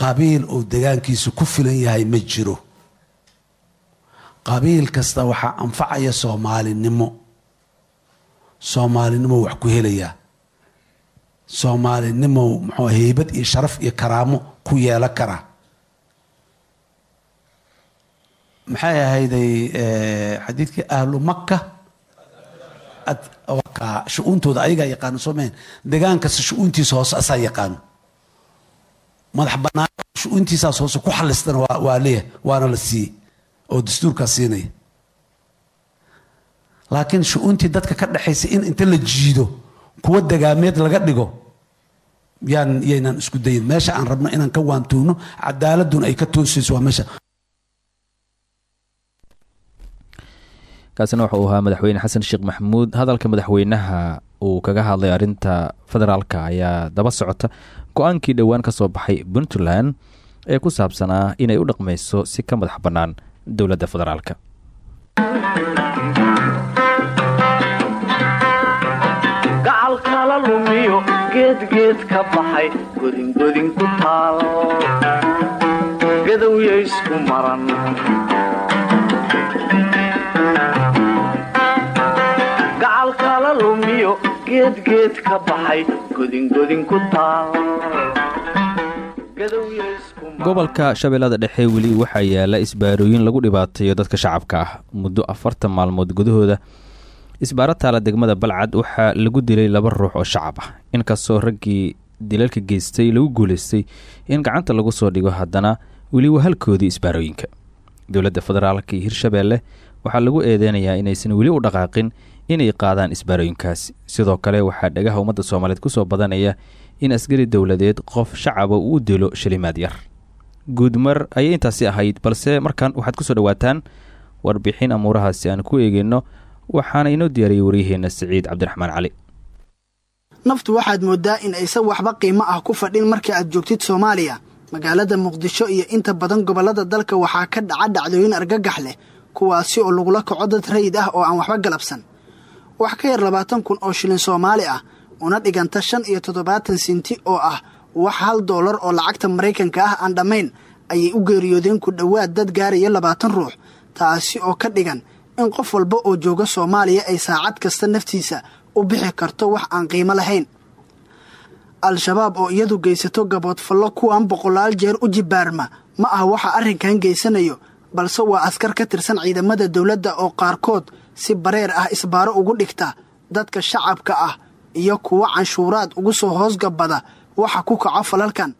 Qabiil uu degaankiisa ku filan yahay ma jiro qabiil kasta waxaa anfacaya soomaalinimo. Soomaalinimo wax ku helayaa soomaalinimo muxuu heybad iyo sharaf iyo karaamo ku yeelan karaa maxay ahayday xadiidkii ahlu makka? Shu-uuntooda ayagaa yaqaano soomeen. Degaan kasta shu-uuntiisa hoose asaa yaqaano. Madax banaan shu-uuntiisaas hoose ku xalistana waa leeyahay waana la siiyey oo dastuurkaa siinaya laakiin shu-uuntii dadka ka dhexaysa in inta la jiido kuwa degaameed laga dhigo yaan yaynaan isku dayin. Meesha aan rabno inaan ka waantoogno cadaaladuna ay ka toosayso waa meesha. Kaasina waxa uu ahaa madaxweyne xasan sheekh maxamuud. Hadalka madaxweynaha uu kaga hadlay arrinta federaalka ayaa daba socota. Go'aankii dhowaan ka soo baxay puntland ee ku saabsanaa inay u dhaqmayso si ka madax bannaan dowladda federaalka. Geedgeed ka baxay godingodin ku ku gobolka shabeellada dhexe weli waxaa yaalla isbaarooyin lagu dhibaateeyo dadka shacabka ah. Muddo afartan maalmood gudahooda isbaaro taala degmada balcad waxaa lagu dilay laba ruux oo shacab ah. Inkastoo raggii dilalka geystay lagu guulaystay in gacanta lagu soo dhigo haddana weli waa halkoodii isbaarooyinka. Dowladda federaalka iyo hirshabeelle waxaa lagu eedeynayaa inaysan weli u dhaqaaqin inay qaadaan isbaarooyinkaasi sidoo kale waxaa dhagaha ummadda soomaaliyeed ku soo badanaya in askari dowladeed qof shacaba uu dilo shilimaad yar guudmar ayay intaasi ahayd balse markan waxaad ku soo dhowaataan warbixin amuurahaasi aan ku eegeyno waxaana inoo diyaariyey waryaheena siciid cabdiraxmaan cali. Naftu waxaad mooddaa in aysan waxba qiimo ah ku fadhin marka aad joogtid soomaaliya. Magaalada muqdisho iyo inta badan gobollada dalka waxaa ka dhaca dhacdooyin argagax leh kuwaasi oo lagula kaco dad rayid ah oo aan waxba galabsan. Wax ka yar labaatan kun oo shilin soomaali ah una dhiganta shan iyo toddobaatan sinti oo ah wax hal doolar oo lacagta maraykanka ah aan dhammayn ayay u geeriyoodeen ku dhowaad dad gaaraya labaatan ruux taasi oo ka dhigan in qof walba oo jooga soomaaliya ay saacad kasta naftiisa u bixi karto wax aan qiimo lahayn. Al-shabaab oo iyadu geysato gaboodfallo kuwan boqolaal jeer u jibaarma ma ah waxa arrinkan geysanayo balse waa askar ka tirsan ciidamada dowladda oo qaarkood si bareer ah isbaaro ugu dhigta dadka shacabka ah iyo kuwo canshuuraad ugu soo hoosgabada waxa ku kaco falalkan.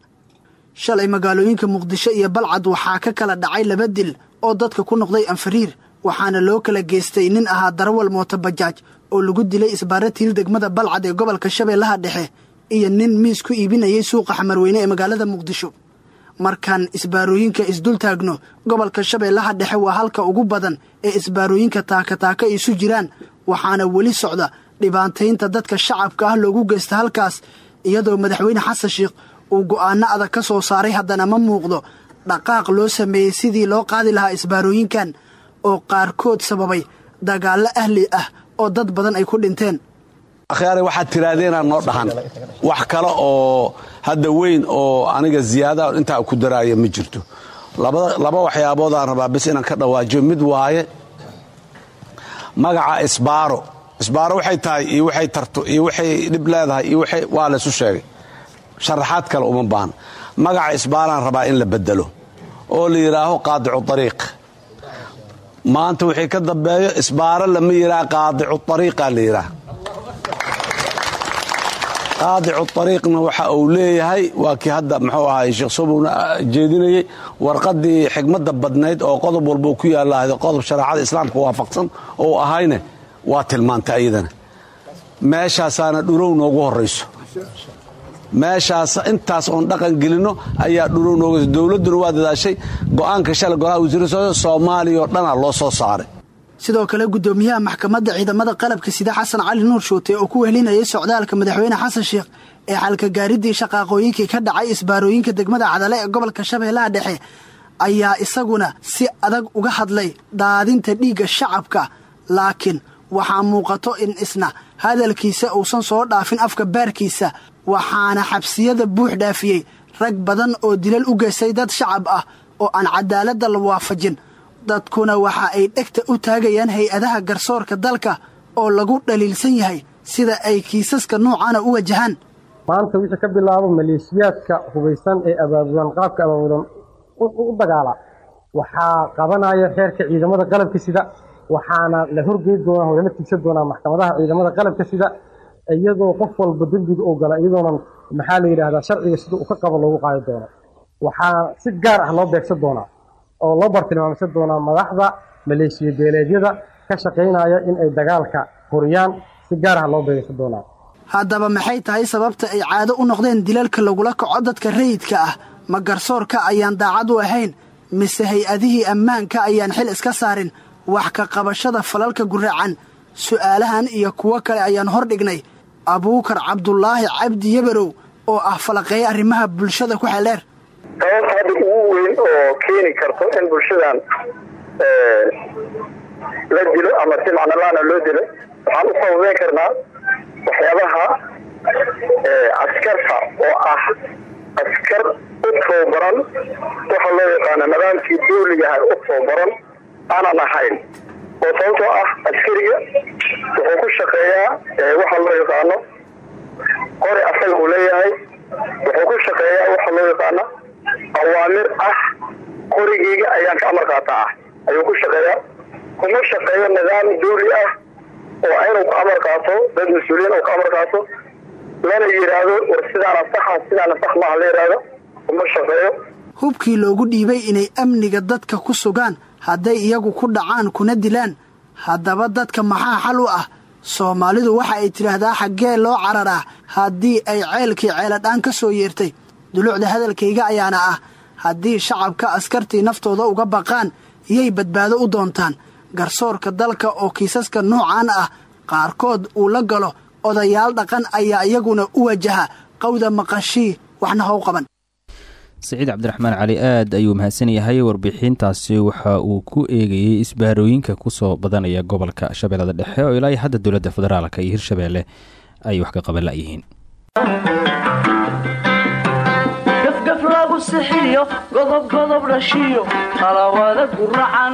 Shalay magaalooyinka muqdisho iyo balcad waxaa ka kala dhacay laba dil oo dadka ku noqday anfariir waxaana loo kala geystay nin ahaa darawal mootobajaaj oo lagu dilay isbaaratiil degmada balcad ee gobolka shabeellaha dhexe iyo nin miis ku iibinayay suuqa xamarweyne ee magaalada muqdisho. Markaan isbaarooyinka isdul taagno gobolka shabeellaha dhexe waa halka ugu badan ee isbaarooyinka taakataaka isu jiraan waxaana weli socda dhibaataynta dadka shacabka ah loogu geysta halkaas iyadoo madaxweyne xasan sheikh uu go'aano adag ka soo saaray haddana ma muuqdo dhaqaaq loo sameeyey sidii loo qaadi lahaa isbaarooyinkan oo qaarkood sababay dagaallo ahli ah oo dad badan ay ku dhinteen. Akhyaare waxaad tiraadeenaa noo dhahan. Wax kale oo hadda weyn oo aniga ziyaada intaa ku daraaya ma jirto. Laba waxyaaboodaan rabaa bis inaan ka dhawaajiyo. Mid waaye magaca isbaaro isbaaro waxay tahay iyo waxay tarto iyo waxay dhib leedahay iyo waa laysu sheegay. Sharaxaad kale uma baahan magaca isbaaraan rabaa in la bedelo oo la yidhaaho qaadicu ariiq maanta wixii ka dambeeyo isbaaro lama yidhaha qaadicu ariiqa la yidhaha qaadicu ariiqna waxa uu leeyahay waa kii hadda muxuu ahay sheekh sobowna jeedinayey warqadii xigmadda badnayd oo qodob walba ku yaalaahd qodob shareecada islaamka waafaqsan oo ahayne waa tilmaantay ayadana. Meeshaasaana dhurow noogu horayso meeshaas intaas oon dhaqan gelinno ayaa dhurow noogu dowladduna waa dadaashay go'aanka shalay golaha wasiirada soomaaliya oo dhanaa loo soo saaray. Sidoo kale guddoomiyaha maxkamadda ciidamada qalabka sida xasan cali nuur shuute oo ku wehelinayay socdaalka madaxweyne xasan sheikh ee xalka gaaridii shaqaaqooyinkii ka dhacay isbaarooyinka degmada cadale ee gobolka shabeellaha dhexe ayaa isaguna si adag uga hadlay daadinta dhiigga shacabka. Laakiin waxaa muuqato in isna hadalkiisa uusan soo dhaafin afka baarkiisa waxaana xabsiyada buux dhaafiyey. Rag badan oo dilal u geystay dad shacab ah oo aan cadaaladda la waafajin. Dadkuna waxa ay dhegta u taagayaan hay'adaha garsoorka dalka oo lagu dhaliilsan yahay sida ay kiisaska noocaana u wajahaan. Maanta wixii ka bilaabo maleeshiyaadka hubaysan ee abaabulan qaabka abaabulan u dagaala. Waxaa qabanaya xeerka ciidamada qalabka sida waxaana la horgeed doonaa oo lala tigsan doonaa maxkamadaha ciidamada qalabka sida iyadoo qof walba dembiga oo gala iyadoonan maxaa la yidhaahdaa sharciga sida uu ka qabo loogu qaadi doono waxaa si gaar ah loo beegsan doonaa oo loo bartilmaamsan doonaa madaxda maleeshiya beeleedyada ka shaqaynaya in ay dagaalka horiyaan si gaar ah loo beegsan doonaa. Haddaba maxay tahay sababta ay caado u noqdeen dilalka lagula kaco dadka rayidka ah? Ma garsoorka ayaan daacad u ahayn mise hay'adihii ammaanka ayaan xil iska saarin wax ka qabashada falalka guraacan su'aalahan iyo kuwo kale ayaan hor dhignay. Abuukar cabdulaahi cabdi yabarow oo ah falaqeeya arrimaha bulshada ku xeldheer sababta hadda ugu weyn oo keeni karto in bulshadan la dilo ama si macnolaana loo dilo waxaan u sababeyn karnaa waxyaabaha askarta oo ah askar u tababaran waxa loo yaqaana nidaamkii dawligaha u tababaran aanan ahayn oo sababtoo ah askariga wuxuu ku shaqeeyaa waxa loo yaqaano qori asaga uu leeyahay wuxuu ku shaqeeyaa waxa loo yaqaano awaamir ah. Qorigeyga ayaan ka amar qaata ah ayuu ku shaqeeyaa. Kuma shaqeeyo nidaam dawli ah oo inuu ka amar qaato dad mas'uuliyiin uu ka amar qaato lana yidhaahdo war sidaana saxa sidaana sax maaha la yidhaahdo kuma shaqeeyo. Hubkii loogu dhiibay inay amniga dadka ku sugaan hadday iyagu ku dhacaan kuna dilaan haddaba dadka maxaa xal u ah? Soomaalidu waxa ay tidhaahdaa xaggee loo cararaa haddii ay ceelkii ceeladhaan ka soo yeertay. Dulucda hadalkayga ayaana ah haddii shacabka askartii naftooda uga baqaan yay badbaado u doontaan. Garsoorka dalka oo kiisaska noocan ah qaarkood uu la galo odayaal dhaqan ayaa iyaguna u wajaha qawda maqashii waxna how qaban saciid cabdiraxmaan cali aad ayuu mahadsan yahay. Warbixintaasi waxa uu ku eegayey isbaarooyinka ku soo badanaya gobolka shabeellada dhexe oo ilaa hadda dowladda federaalka iyo hirshabeelle ay wax ka qaban la'yihiin gafgaf lagu sixiyo godob godob dhashiyo qalawada guracan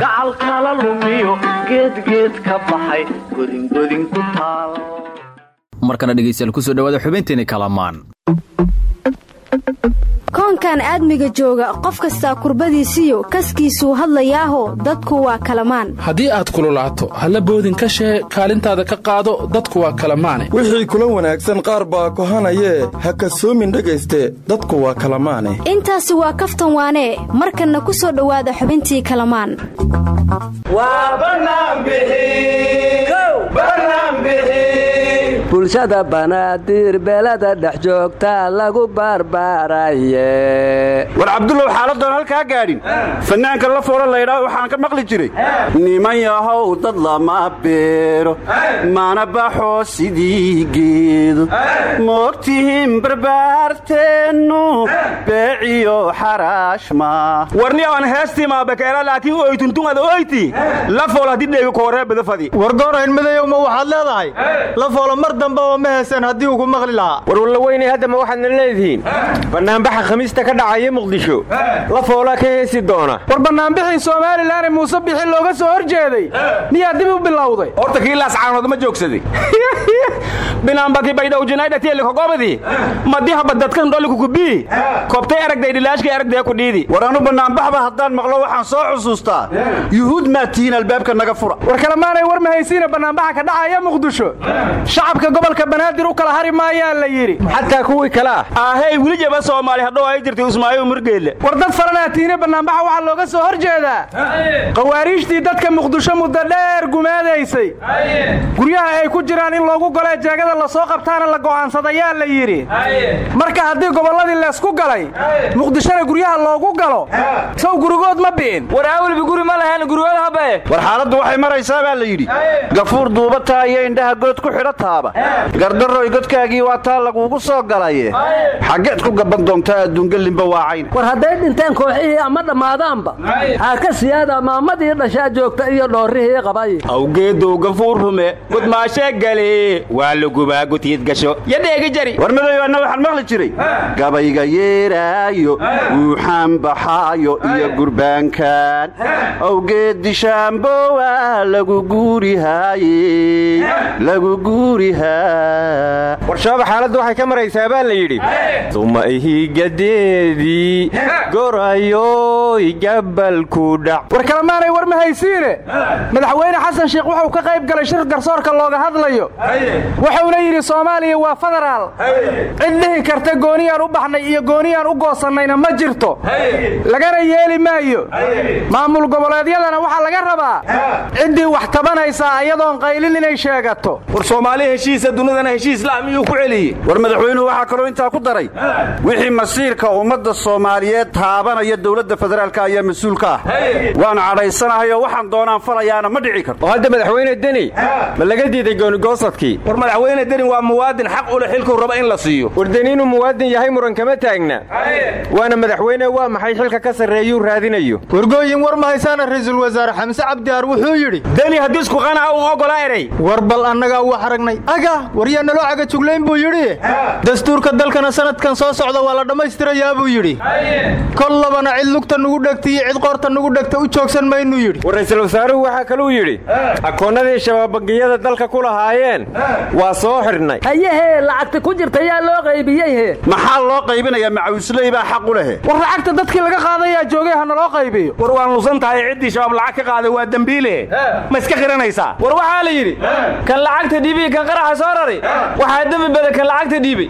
gacal kala lumiyo geedgeed ka baxay godingodin ku taal markana dhegeystayaal ku soo dhawaada xubinteeni kalamaan. Koonkan aadmiga jooga qof kastaa kurbadiisiyo kaskiisuu hadlayaaho dadku waa kalamaan. Haddii aad kululaato halla boodin ka shee kaalintaada ka qaado dadku waa kalamaane. Wixii kula wanaagsan qaar baa kohanayee ha kasoomin dhegayste dadku waa kalamaane. Intaasi waa kaftan waanee markanna ku soo dhowaada xubintii kalamaan bulshada banaadir beelada dhex joogta lagu baarbaaraye war cabdullow xaaladoon halkaa gaadhin. Fannaanka la foolo laydhaa waxaan ka maqli jiray. Niman yahow dad lama beero. Mana baxo sidii geedo. Moogtihiin barbaarteennu beeciyo xaraash maa warni aan heestiimaa bakeela laakiin oytuntungada oyti. La fool haddii dheegi kooree badafadi war goorayn midayow ma waxaad leedahay? La foolo mar dambe oo ma heeseen haddii ugu maqli lahaa. War walla weynay haddama waxaadna leedihiin? Bannaanbaxa khamiista ka dhacaya muqdisho. La foolaa ka heesi doona. War bannaanbixii somalilan muuse bixi looga soo hor jeeday miyaa dib u bilowday. Horta kii laascaanood ma joogsaday binaanbaki baydhowjinaydhatiyelikogobadii madihaba dadkan dholikukubii kobtay aragday dhilaashkii aragdee ku dhiidi. War anu bannaanbaxba haddaan maqlo waxaan soo xusuustaa. Yuhuud maa tihiin albaabka naga fura. War kalemaanay war mahaysiina bannaanbaxa ka dhacaya muqdisho. Shacabka gobolka banaadir u kala hari maayaa la yidhi. Xataa kuwii kale ah aahey weli jaba soomaali hadhow ay jirtay usmaayo murgeelle. War dad faranaa tiine bannaanbaxa waxaa looga soo hor jeedaa khawaariijtii dadka muqdisho muddo dheer gumaadaysay. Guryaha ay ku jiraan in loogu golee jeegada la soo qabtaana la go'aansadayaa la yidhi. Marka haddii gobolladii leesku galay muqdishona guryaha loogu galo sow gurigood ma bi'in. War awalbi guri ma lahayn gurigooda habae war xaaladdu waxay maraysaa baa la yidhi. Gafuur duubataa iyo indhaha good ku xidhataaba gardaroy godkaagii waa taa laguugu soo galaye xaggeed ku gaban doontaa adduungelinba waacayn war hadday dhinteen kooxihii ama dhammaadaanba haa ka siyaada maamadii dhashaa joogta iyo dhoorrihii qabay. Awgeedow gafuur rume gudmaashee gale waa lagubaa gutiid gasho yo dheegi jari. War madow anna waxaan maqli jiray. Gabayga yeeraayo wuuxaan baxaayo iyo gurbaankan awgeed dishaambowa lagu guurihaaye lagu guurihaa warshaaba xaaladdu waxay ka maraysaa baa la yidhi. Duma ihigadeedii gorayoy gabalku dhac. War kalemaanay war mahaysiine madaxweyne xasan sheikh wuxuu ka qayb galay shir garsoorka looga hadlayo. Wuxuuna yidhi soomaaliya waa federaal. Cid dhihi karta gooniyaan u baxnay iyo gooniyaan u goosannayna ma jirto. Lagana yeeli maayo. Maamul goboleedyadana waxaa laga rabaa. Ciddii wax tabanaysaa ayadoon qaylin inay sheegato. War soomaali heshiisa dunidana heshiis la miyuu ku celiyey war madaxweynuhu waxaa kaloo intaa ku daray wixii masiirka ummadda soomaaliyeed taabanaya dowladda federaalka ayaa mas'uulka ah. Waan cadhaysanahay oo waxaan doonaan falayaana ma dhici karto. Oo hadda madaxweyne deni ma laga diiday goonigoosadkii war madaxweyne deni waa muwaadin xaq u leh xilkuu raba in la siiyo. War deni inuu muwaadin yahay muran kama taagna. Waana madaxweyne waa maxay xilka ka sarreeyuu raadinayo? Wargooyin war mahaysaana ra'iisul wasaare xamse cabdiaar wuxuu yidhi deni haddii isku qanaca uu ogolaa erey war bal annagaa wax aragnay aga waryaa naloo cagajuglayn buu yidhi. Dastuurka dalkana sanadkan soo socda waa la dhammaystirayaa buu yidhi. Kol labana cid lugta nugu dhegta iyo cid qoorta nugu dhegta u joogsan maynuu yidhi. War ra'iisul wasaaruhu waxaa kaluu yidhi akoonnadii shabaab bangiyada dalka ku lahaayeen waa soo xidhnay hayehee lacagta ku jirta yaa loo qaybiyey he maxaa loo qaybinayaa macawisley baa xaq u lehe war lacagta dadkii laga qaadayaa joogay ha naloo qaybiyo? War waan lusan tahay ciddii shabaab lacag ka qaaday waa dembiile ma iska qiranaysaa war waxaa la yidhi kan lacagta dhiibiy kan qaraxa soo rari waxaa dembi badan kan lacagta dhiibay.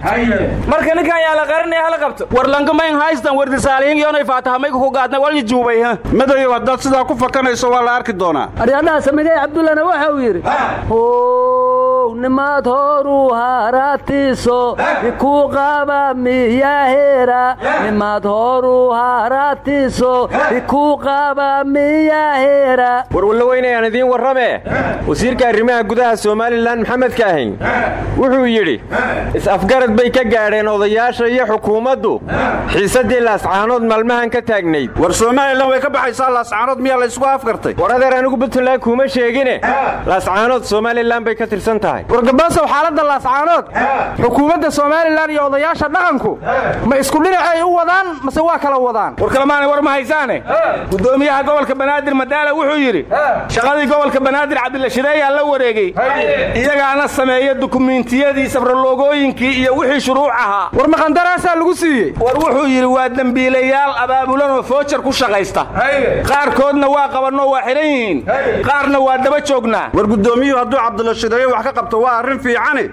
Marka ninkan yaa la qarinaya hala qabto. War lankamayn haystan wardisaaliyin yoonay faatahamayga ku gaadna walyi juubay ha. Madayow haddaad sidaa ku fakanayso waa la arki doonaa. Aryadhaha samigay cabdullana waxa uu yidhi nimaad horu haratiso ikuu qaba miyahera. Nimaad horu haratiso ikuu qaba miyahera. Warwallo weynayaan idiin warrame? Wasiirka arrimaha gudaha somalilan maxamed kaahin wuxuu yidhi is-afgarad bay ka gaadheen odayaasha iyo xukuumaddu. Xiisaddii laascaanood maalmahan ka taagnayd. War somalilan way ka baxaysaa laascaanood miyaa laysku afgartay? War adeer anigu puntland kuuma sheegine. Laascaanood somalilan bay ka tirsan tahay wargabaasow xaaladda laascaanood xukuumadda somalilan iyo odayaasha dhaqanku ma isku dhinacay u wadaan mase waa kala wadaan. War kalemaana war ma haysaane? Gudoomiyaha gobolka banaadir madaala wuxuu yidhi shaqadii gobolka banaadir cabdilashideeyaa la wareegey iyagaana sameeya dukumiintiyadii sabraloogooyinkii iyo wixii shuruuc ahaa. War maqandaraasaa lagu siiyey? War wuxuu yidhi waa dembiilayaal abaabulan oo foojar ku shaqaysta. Qaarkoodna waa qabannoo waa xidhan yihiin. Qaarna waa daba joognaa. War gudoomiyuhu hadduu ka qabto waa arrin fiicane.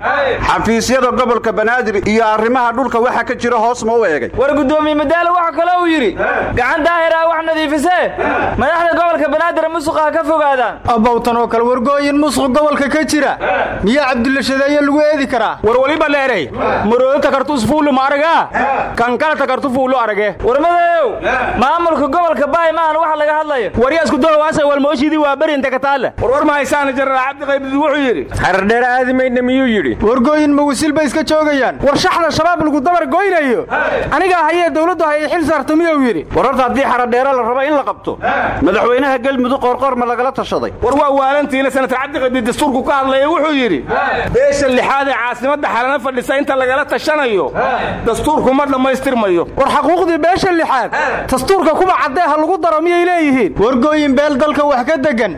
Xafiisyada gobolka banaadir iyo arrimaha dhulka waxa ka jira hoos ma u eegay. War gudoomiye madaalo waxa kale uu yidhi gacan daahira wax nadiifisee. Madaxda gobolka banaadir musuqa ha ka fogaadaan. Abowtan oo kale wargooyin musuq gobolka ka jira. Miyaa cabdulashadeeye lagu eedi karaa? War waliba dheerey maroodo takartus fuulu ma aragaa kan kale takartu fuulu arage. War madayow maamulka gobolka baay maahan waxa laga hadlayo. Warya isku dolawaasa walmooshidii waa beri inta ka taalle war war ma haysaana jenaraal cabdiqaybidi wuxuu yidhi xardheer aadi miyuu yidhi? Wargooyin ma wisil bay iska joogayaan. War shaxda shabaab lagu dabar goynayo. Anigaa hayee dawladdu hay xil saarta miyuu yidhi? War horta haddii xaradheere la rabo in la qabto madaxweynaha gelmudug qoorqoor ma lagala tashaday. War waa waalantiina senatar cabdiqaybdi dastuurku ka hadlaya wuxuu yidhi beesha lixaad ee caasimadda xalana fadhisa inta lagala tashanayo. Dastuurku ma dhammaystirmayo. War xaquuqdii beesha lixaad dastuurka kuba caddee ha lagu daro miyay leeyihiin? Wargooyin beel dalka wax ka degan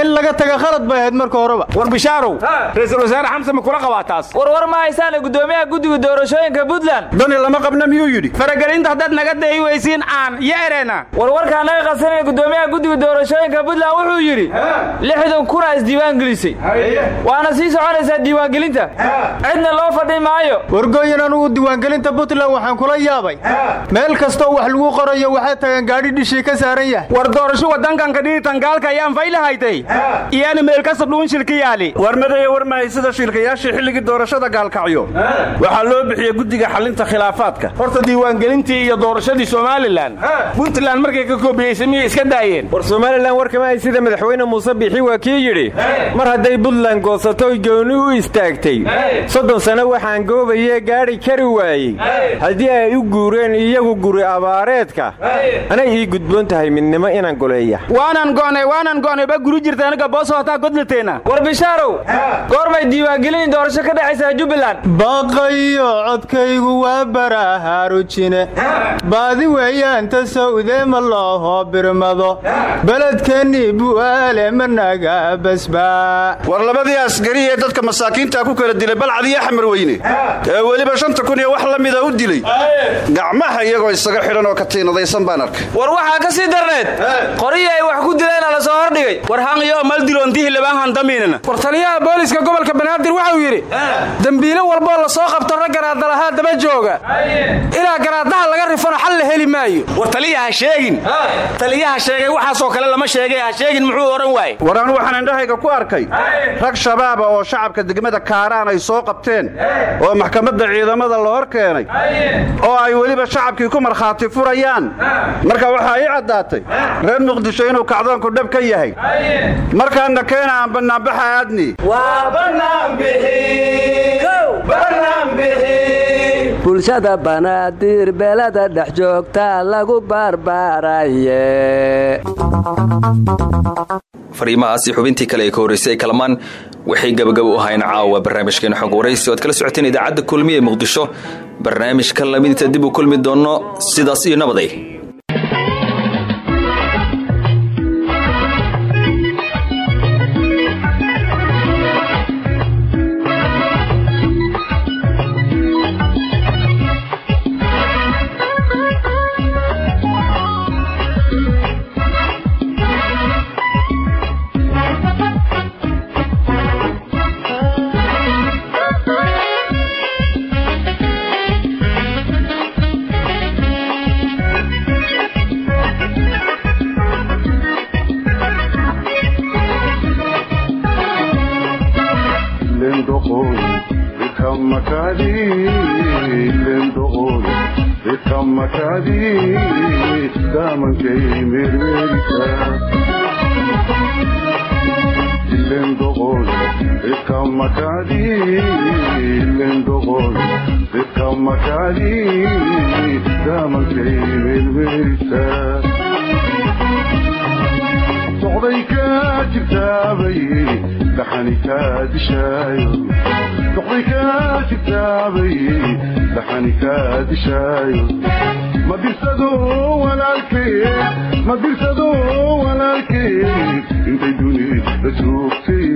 in laga taga khalad bay ahayd marka horeba war bishaarow ra'iisul wasaare ma kula qabaa taas war war ma haysaane gudoomiyaha guddiga doorashooyinka puntland? Dani lama qabna miyuu yidhi? Faragelinta haddaad naga dayi weysiin aan iyo ereena. War warkaa naga qasanaya gudoomiyaha guddiga doorashooyinka puntland wuxuu yidhi lixdan kuna isdiiwaan gelisay. Waana sii soconaysaa diiwaangelinta. Cidna loo fadhi maayo. Wargooyin anugu diiwaangelinta puntland waxaan kula yaabay. Meel kastoo wax lagu qorayo waxay tagaan gaadhi dhishii ka saaran yahay. War doorasho wadankanka dhiitan gaalka ayaan faylahaytay iyaana meelkasta dhuun shilka yaali war madaya war mahay sida shilkayaashii xilligii doorashada gaalkacyo. Waxaa loo bixiyey guddiga xalinta khilaafaadka. Horta diiwaangelintii iyo doorashadii somalilan puntland markay ka koobiyeysa miyay iska daayeen? War somalilan warkama ay sida madaxweyne muuse biixi waa kii yidhi mar hadday puntland goosatoy gooni u istaagtay. Soddon sano waxaan goobayee gaadhi kari waayey. Haddii ay u guureen iyagu guri abaareedka anay ii gudboon tahay midnimo inaan goleeya. Waanaan go'nay waanaan go'nay ba guri jirta aniga booso hataa godlateena war bishaarow goorbay diiwaangelin doorasho ka dhexaysaa jubbaland baqayo codkaygu waa barahaarujine baadi weeyaanta sawdee ma looho birmado. Beledkeennii bu'aale managa basbaa war labadii askari ee dadka masaakiinta ku kala dilay balcad iyo xamar weyne. Ee weliba shanta kun iyo wax la mida u dilay. Gacmaha iyagoo isaga xidhan oo katiinadaysan baan arkay. War waxaa ka sii darneed. Qorihii ay wax ku dileena la soo hordhigay. War hangiyo mal diloontihi labaan handamiinana war taliyaha booliska gobolka banaadir waxau yidhi dembiile walboo la soo qabto rag garaadalahaa daba jooga. Ilaa garaadaha laga rifano xal la heli maayo. War sheegin. Taliyaha sheegay waxaasoo kale lama sheegay ha sheegin muxuu odhan waaye war anu waxaan indhahayga ku arkay rag shabaaba oo shacabka degmada kaaraan ay soo qabteen oo maxkamadda ciidamada la hor keenay oo ay weliba shacabkii ku markhaati furayaan. Marka waxaa ii caddaatay reer muqdisho inuu kacdoonku dhab ka yahay. Markaanna keena aan bannaanbaxa aadni bulshada banaadir beelada dhex joogta lagu barbaaraye fariimahaasi xubintii kale ee ka horreysay ee kalamaan waxay gabagabo u ahayn caawa barnaamijkeena xog waraysi oad kala socoteen idaacadda kulmiya ee muqdisho barnaamijka lamidinta dib u kulmi doonno sidaas iyo nabaday damankay mermerisa ilen doqon ikamakadi ilen doqon ikamakadi damankay mermerisa socday kaa jirtaabay dhaxani kaa dishaayo socday kaa jirtaabay dhaxani kaa dishaayo ma dirsado walaalkeed ma dirsado walaalkeed intay dunida joogtay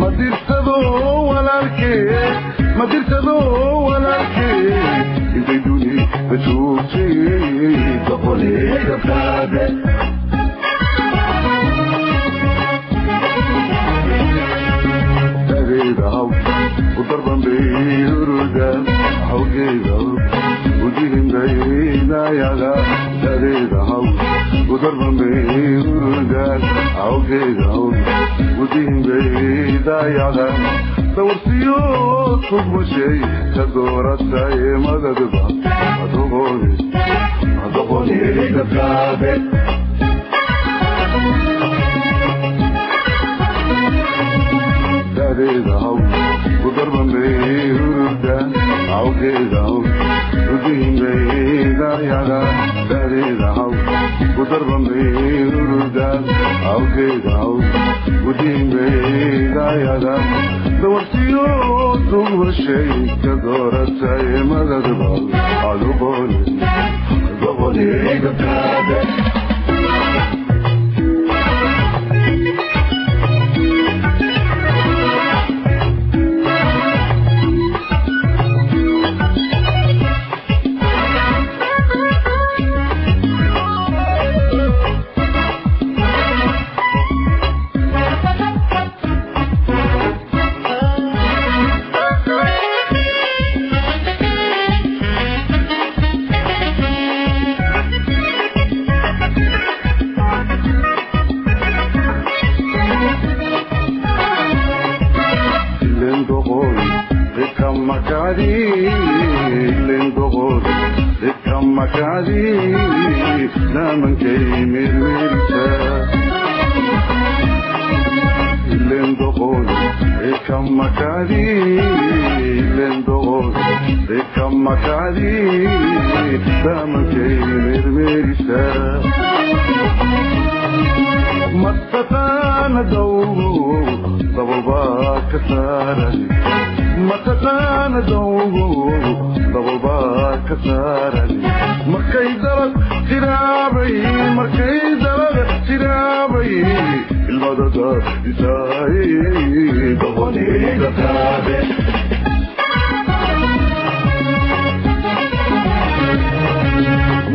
ma dirsado walaalkeed ma dirsado walaalkeed intay dunida joogtay doqonidabkaabe dareedahaw u darbambay huruda hawgeedaw udihinbaynayaga dareedahaw u darbambay huruda hawgeedaw udihinbaydayaga sawirsiyo tugmashay ka dooratay madadba adoqoni adoqoni dadkaabe dareedahaw u darbambay huruda hawgeedaw udihinbaydayaga dareedahaw u darbambay huruda hawgeedaw udihinbaydayaga dawarsiyo tugmashay ka dooratay madadba adoqoni adoqoni dadkaabe lendoqon isaay dabaniga taabe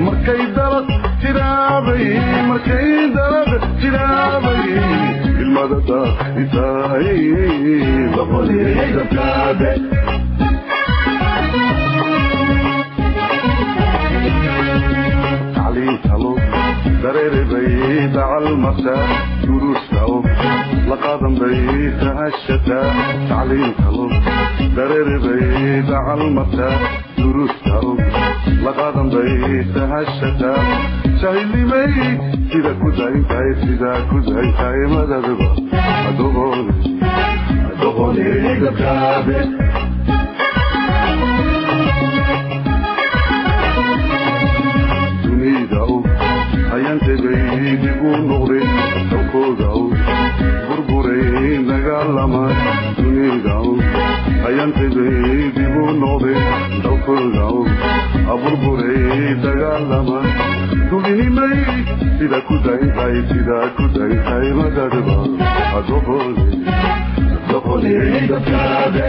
markay dalad tiraabay markay dalad tiraabay ilmadada isaay dabaniga taabe tacliintalo dareerebay dacalmasa laqadan bay tahashataa tacliintalo dareerebay dacalmasa duruustaw laqadan bay tahashataa jahilnimay sida ku dayntahay sidaa ku dayntahay madadaba adoqoni adoqoniga kaabe dunida og ayaan tegay dib u noqday ayaan tegay dib u noqday og aburburay dagaalama dulinimay sida ku dayntahay sidaa ku dayntahay madadaba adoqoni adoqoni dadkaabe